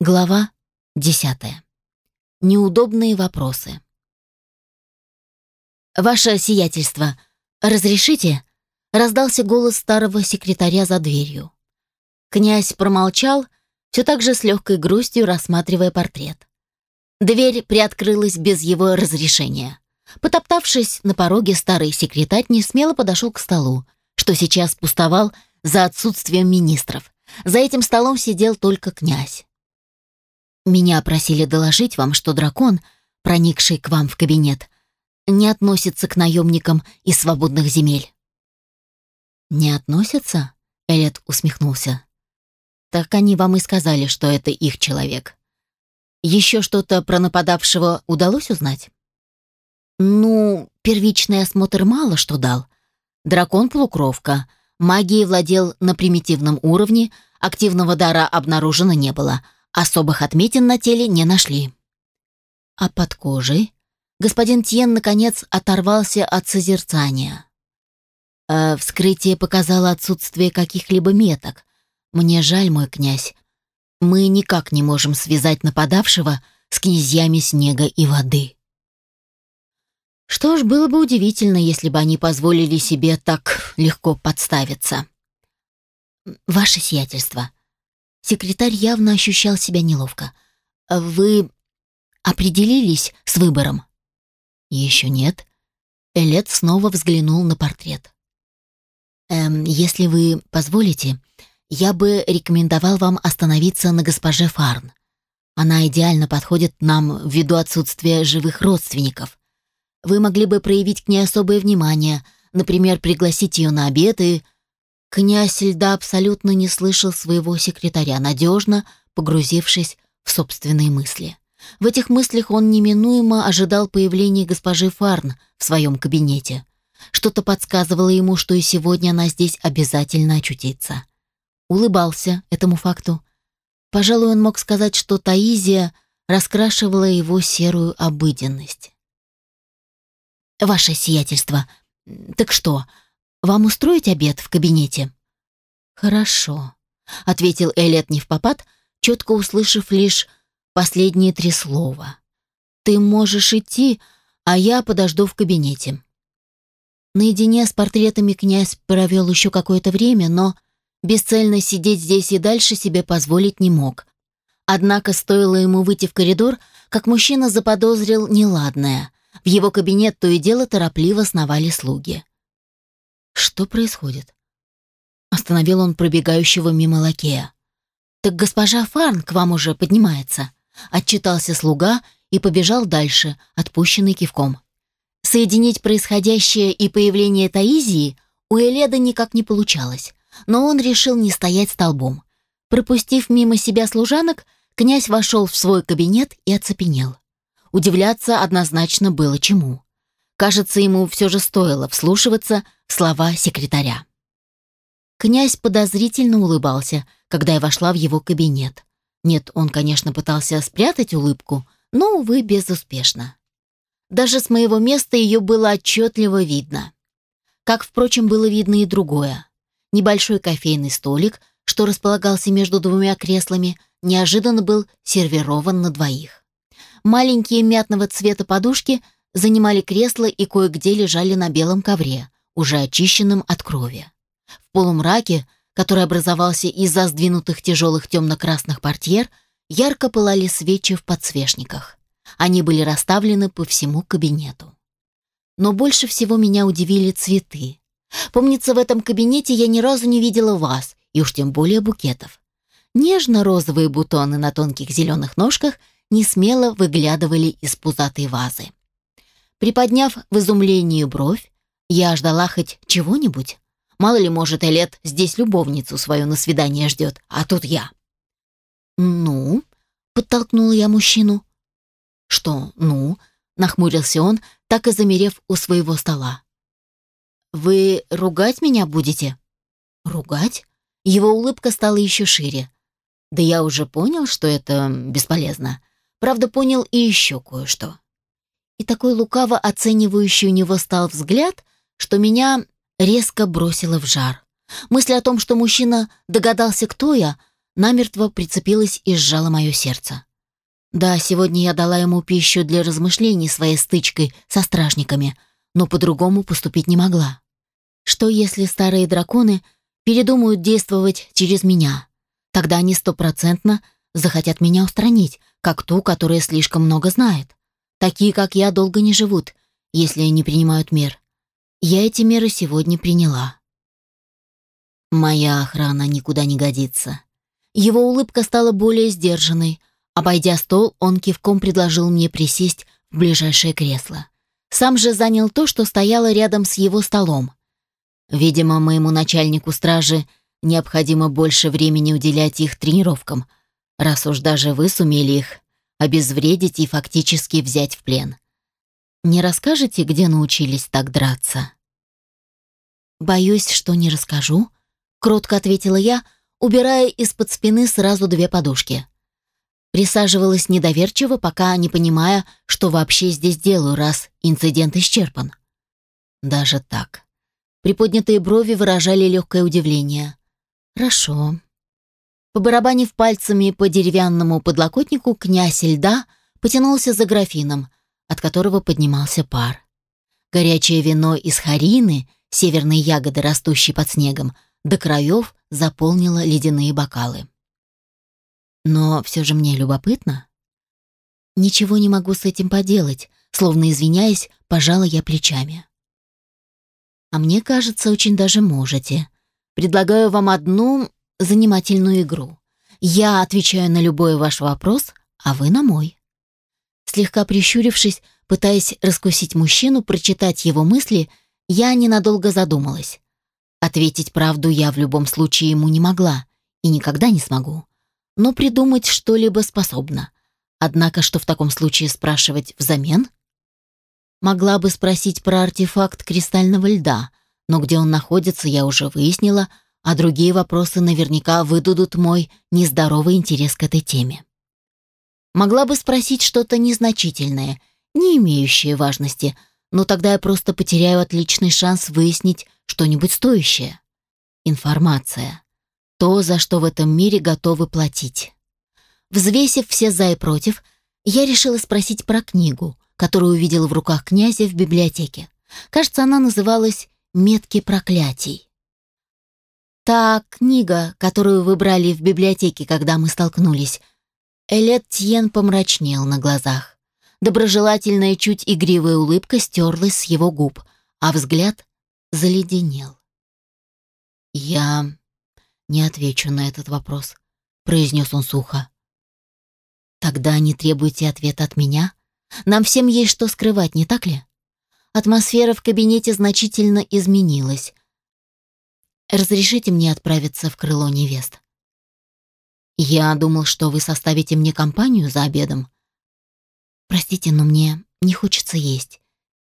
Глава десятая. Неудобные вопросы. «Ваше сиятельство, разрешите?» — раздался голос старого секретаря за дверью. Князь промолчал, все так же с легкой грустью рассматривая портрет. Дверь приоткрылась без его разрешения. Потоптавшись на пороге, старый секретарь не смело подошел к столу, что сейчас пустовал за отсутствием министров. За этим столом сидел только князь. Меня просили доложить вам, что дракон, проникший к вам в кабинет, не относится к наемникам из свободных земель. Не относится? Элет усмехнулся. Так они вам и сказали, что это их человек. Еще что-то про нападавшего удалось узнать? Ну, первичный осмотр мало что дал. Дракон-полукровка. Магией владел на примитивном уровне, активного дара обнаружено не было — Особых отметин на теле не нашли. А под кожей господин Тьен наконец оторвался от созерцания. Э, вскрытие показало отсутствие каких-либо меток. Мне жаль, мой князь. Мы никак не можем связать нападавшего с князьями снега и воды. Что ж, было бы удивительно, если бы они позволили себе так легко подставиться. Ваше сиятельство, Секретарь явно ощущал себя неловко. «Вы определились с выбором?» «Еще нет». Элет снова взглянул на портрет. «Эм, если вы позволите, я бы рекомендовал вам остановиться на госпоже Фарн. Она идеально подходит нам ввиду отсутствия живых родственников. Вы могли бы проявить к ней особое внимание, например, пригласить ее на обед и Князь льда абсолютно не слышал своего секретаря, надежно погрузившись в собственные мысли. В этих мыслях он неминуемо ожидал появления госпожи Фарн в своем кабинете. Что-то подсказывало ему, что и сегодня она здесь обязательно очутится. Улыбался этому факту. Пожалуй, он мог сказать, что Таизия раскрашивала его серую обыденность. «Ваше сиятельство, так что, вам устроить обед в кабинете?» «Хорошо», — ответил Элет не в попад, четко услышав лишь последние три слова. «Ты можешь идти, а я подожду в кабинете». Наедине с портретами князь провел еще какое-то время, но бесцельно сидеть здесь и дальше себе позволить не мог. Однако стоило ему выйти в коридор, как мужчина заподозрил неладное. В его кабинет то и дело торопливо сновали слуги. Что происходит? Остановил он пробегающего мимо лакея. «Так госпожа Фарн к вам уже поднимается», — отчитался слуга и побежал дальше, отпущенный кивком. Соединить происходящее и появление Таизии у Эледа никак не получалось, но он решил не стоять столбом. Пропустив мимо себя служанок, князь вошел в свой кабинет и оцепенел. Удивляться однозначно было чему. Кажется, ему все же стоило вслушиваться в слова секретаря. Князь подозрительно улыбался, когда я вошла в его кабинет. Нет, он, конечно, пытался спрятать улыбку, но, увы, безуспешно. Даже с моего места ее было отчетливо видно. Как, впрочем, было видно и другое. Небольшой кофейный столик, что располагался между двумя креслами, неожиданно был сервирован на двоих. Маленькие мятного цвета подушки – занимали кресло и кое-где лежали на белом ковре, уже очищенном от крови. В полумраке, который образовался из-за сдвинутых тяжелых темно-красных портьер, ярко пылали свечи в подсвечниках. Они были расставлены по всему кабинету. Но больше всего меня удивили цветы. Помнится, в этом кабинете я ни разу не видела вас, и уж тем более букетов. Нежно-розовые бутоны на тонких зеленых ножках не смело выглядывали из пузатой вазы. Приподняв в изумлении бровь, я ждала хоть чего-нибудь. Мало ли, может, Элет здесь любовницу свою на свидание ждет, а тут я. «Ну?» — подтолкнула я мужчину. «Что «ну?» — нахмурился он, так и замерев у своего стола. «Вы ругать меня будете?» «Ругать?» Его улыбка стала еще шире. «Да я уже понял, что это бесполезно. Правда, понял и еще кое-что и такой лукаво оценивающий у него стал взгляд, что меня резко бросило в жар. Мысль о том, что мужчина догадался, кто я, намертво прицепилась и сжала мое сердце. Да, сегодня я дала ему пищу для размышлений своей стычкой со стражниками, но по-другому поступить не могла. Что если старые драконы передумают действовать через меня? Тогда они стопроцентно захотят меня устранить, как ту, которая слишком много знает. Такие, как я, долго не живут, если не принимают мер. Я эти меры сегодня приняла. Моя охрана никуда не годится. Его улыбка стала более сдержанной. Обойдя стол, он кивком предложил мне присесть в ближайшее кресло. Сам же занял то, что стояло рядом с его столом. Видимо, моему начальнику стражи необходимо больше времени уделять их тренировкам, раз уж даже вы сумели их обезвредить и фактически взять в плен. Не расскажете, где научились так драться? Боюсь, что не расскажу, кротко ответила я, убирая из-под спины сразу две подушки. Присаживалась недоверчиво, пока не понимая, что вообще здесь делаю, раз инцидент исчерпан. Даже так. Приподнятые брови выражали легкое удивление. «Хорошо». Побарабанив пальцами по деревянному подлокотнику, князь льда потянулся за графином, от которого поднимался пар. Горячее вино из харины, северной ягоды, растущей под снегом, до краев заполнило ледяные бокалы. Но все же мне любопытно. Ничего не могу с этим поделать, словно извиняясь, пожала я плечами. А мне кажется, очень даже можете. Предлагаю вам одну занимательную игру. Я отвечаю на любой ваш вопрос, а вы на мой. Слегка прищурившись, пытаясь раскусить мужчину, прочитать его мысли, я ненадолго задумалась. Ответить правду я в любом случае ему не могла и никогда не смогу. Но придумать что-либо способна. Однако, что в таком случае спрашивать взамен? Могла бы спросить про артефакт кристального льда, но где он находится, я уже выяснила, а другие вопросы наверняка выдадут мой нездоровый интерес к этой теме. Могла бы спросить что-то незначительное, не имеющее важности, но тогда я просто потеряю отличный шанс выяснить что-нибудь стоящее. Информация. То, за что в этом мире готовы платить. Взвесив все за и против, я решила спросить про книгу, которую увидела в руках князя в библиотеке. Кажется, она называлась «Метки проклятий». Та книга, которую вы брали в библиотеке, когда мы столкнулись. Элет Тьен помрачнел на глазах. Доброжелательная, чуть игривая улыбка стерлась с его губ, а взгляд заледенел. «Я не отвечу на этот вопрос», — произнес он сухо. «Тогда не требуйте ответа от меня», нам всем есть что скрывать, не так ли? Атмосфера в кабинете значительно изменилась. Разрешите мне отправиться в крыло невест? Я думал, что вы составите мне компанию за обедом. Простите, но мне не хочется есть.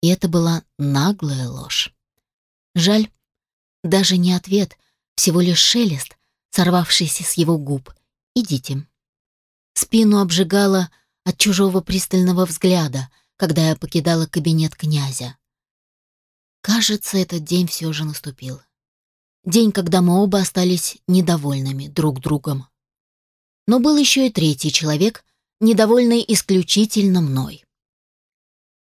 И это была наглая ложь. Жаль, даже не ответ, всего лишь шелест, сорвавшийся с его губ. Идите. Спину обжигала от чужого пристального взгляда, когда я покидала кабинет князя. Кажется, этот день все же наступил. День, когда мы оба остались недовольными друг другом. Но был еще и третий человек, недовольный исключительно мной.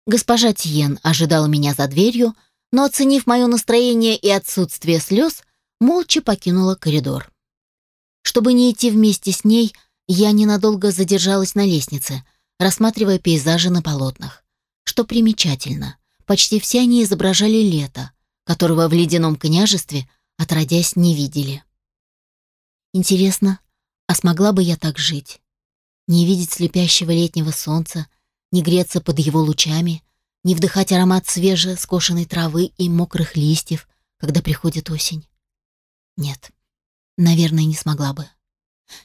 Госпожа Тиен ожидала меня за дверью, но, оценив мое настроение и отсутствие слез, молча покинула коридор. Чтобы не идти вместе с ней, я ненадолго задержалась на лестнице, рассматривая пейзажи на полотнах. Что примечательно, почти все они изображали лето, которого в ледяном княжестве отродясь не видели. Интересно, а смогла бы я так жить? Не видеть слепящего летнего солнца, не греться под его лучами, не вдыхать аромат свежей скошенной травы и мокрых листьев, когда приходит осень? Нет, наверное, не смогла бы.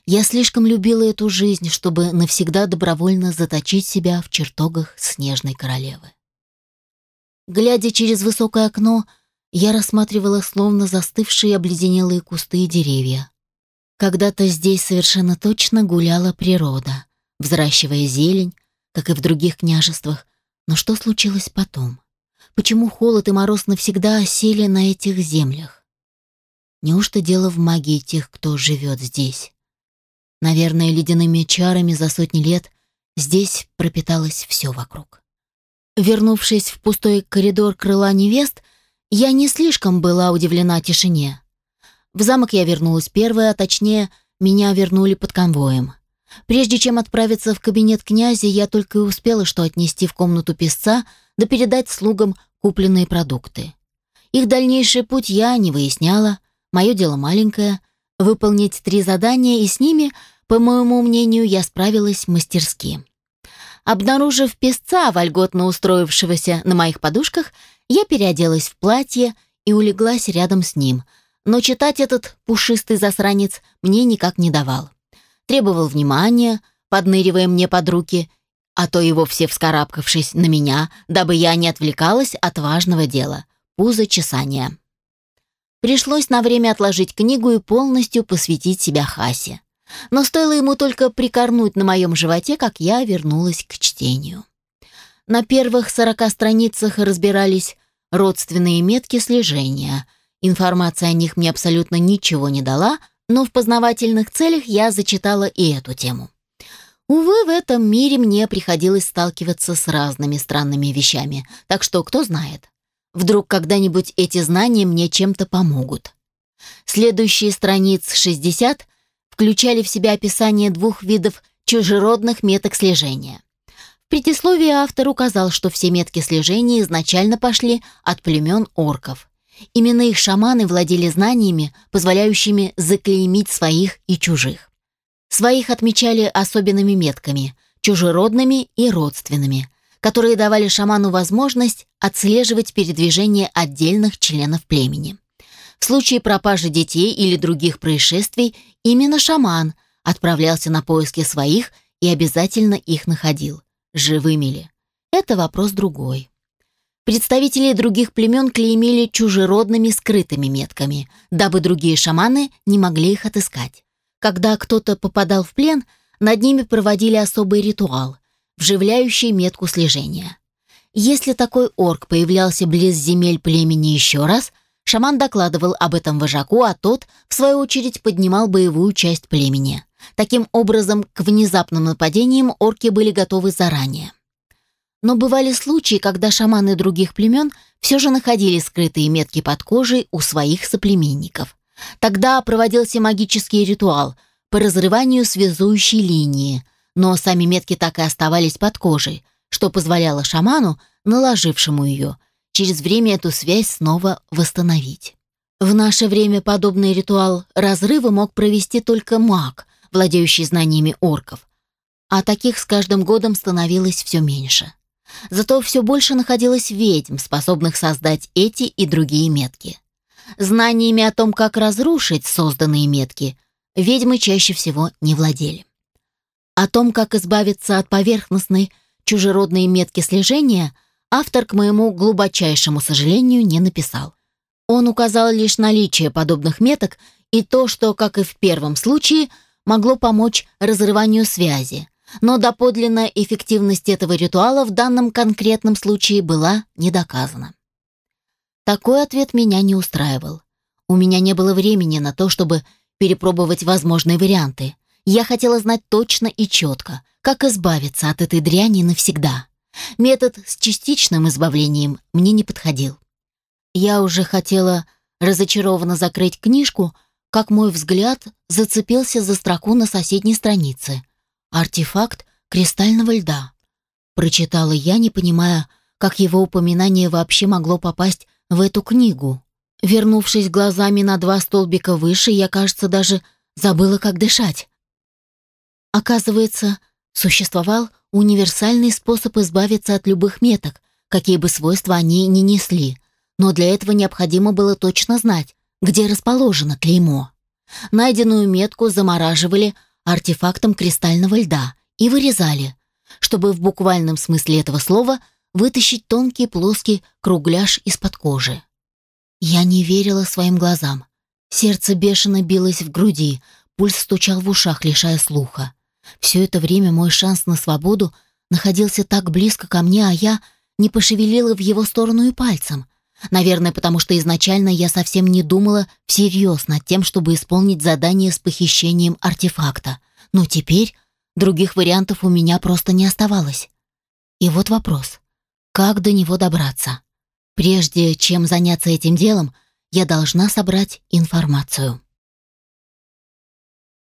Я слишком любила эту жизнь, чтобы навсегда добровольно заточить себя в чертогах снежной королевы. Глядя через высокое окно, я рассматривала словно застывшие обледенелые кусты и деревья. Когда-то здесь совершенно точно гуляла природа, взращивая зелень, как и в других княжествах. Но что случилось потом? Почему холод и мороз навсегда осели на этих землях? Неужто дело в магии тех, кто живет здесь? Наверное, ледяными чарами за сотни лет здесь пропиталось все вокруг. Вернувшись в пустой коридор крыла невест, я не слишком была удивлена тишине. В замок я вернулась первая, а точнее, меня вернули под конвоем. Прежде чем отправиться в кабинет князя, я только и успела что отнести в комнату песца да передать слугам купленные продукты. Их дальнейший путь я не выясняла, мое дело маленькое — выполнить три задания, и с ними, по моему мнению, я справилась мастерски. Обнаружив песца, вольготно устроившегося на моих подушках, я переоделась в платье и улеглась рядом с ним, но читать этот пушистый засранец мне никак не давал требовал внимания, подныривая мне под руки, а то и вовсе вскарабкавшись на меня, дабы я не отвлекалась от важного дела — пузо чесания. Пришлось на время отложить книгу и полностью посвятить себя Хасе. Но стоило ему только прикорнуть на моем животе, как я вернулась к чтению. На первых сорока страницах разбирались родственные метки слежения. Информация о них мне абсолютно ничего не дала, но в познавательных целях я зачитала и эту тему. Увы, в этом мире мне приходилось сталкиваться с разными странными вещами, так что кто знает. Вдруг когда-нибудь эти знания мне чем-то помогут. Следующие страниц 60 включали в себя описание двух видов чужеродных меток слежения. Предисловии автор указал, что все метки слежения изначально пошли от племен орков. Именно их шаманы владели знаниями, позволяющими заклеймить своих и чужих. Своих отмечали особенными метками, чужеродными и родственными, которые давали шаману возможность отслеживать передвижение отдельных членов племени. В случае пропажи детей или других происшествий именно шаман отправлялся на поиски своих и обязательно их находил, живыми ли. Это вопрос другой. Представители других племен клеймили чужеродными скрытыми метками, дабы другие шаманы не могли их отыскать. Когда кто-то попадал в плен, над ними проводили особый ритуал, вживляющий метку слежения. Если такой орк появлялся близ земель племени еще раз, шаман докладывал об этом вожаку, а тот, в свою очередь, поднимал боевую часть племени. Таким образом, к внезапным нападениям орки были готовы заранее. Но бывали случаи, когда шаманы других племен все же находили скрытые метки под кожей у своих соплеменников. Тогда проводился магический ритуал по разрыванию связующей линии, но сами метки так и оставались под кожей, что позволяло шаману, наложившему ее, через время эту связь снова восстановить. В наше время подобный ритуал разрыва мог провести только маг, владеющий знаниями орков, а таких с каждым годом становилось все меньше. Зато все больше находилось ведьм, способных создать эти и другие метки. Знаниями о том, как разрушить созданные метки, ведьмы чаще всего не владели. О том, как избавиться от поверхностной чужеродной метки слежения, автор, к моему глубочайшему сожалению, не написал. Он указал лишь наличие подобных меток и то, что, как и в первом случае, могло помочь разрыванию связи, но доподлинная эффективность этого ритуала в данном конкретном случае была не доказана. Такой ответ меня не устраивал. У меня не было времени на то, чтобы перепробовать возможные варианты. Я хотела знать точно и четко, как избавиться от этой дряни навсегда. Метод с частичным избавлением мне не подходил. Я уже хотела разочарованно закрыть книжку, как мой взгляд зацепился за строку на соседней странице. Артефакт кристального льда. Прочитала я, не понимая, как его упоминание вообще могло попасть в эту книгу. Вернувшись глазами на два столбика выше, я, кажется, даже забыла, как дышать. Оказывается, существовал универсальный способ избавиться от любых меток, какие бы свойства они ни несли, но для этого необходимо было точно знать, где расположено клеймо. Найденную метку замораживали, артефактом кристального льда и вырезали, чтобы в буквальном смысле этого слова вытащить тонкий плоский кругляш из-под кожи. Я не верила своим глазам. Сердце бешено билось в груди, пульс стучал в ушах, лишая слуха. Все это время мой шанс на свободу находился так близко ко мне, а я не пошевелила в его сторону и пальцем. Наверное, потому что изначально я совсем не думала всерьез над тем, чтобы исполнить задание с похищением артефакта. но теперь других вариантов у меня просто не оставалось. И вот вопрос. Как до него добраться? Прежде чем заняться этим делом, я должна собрать информацию.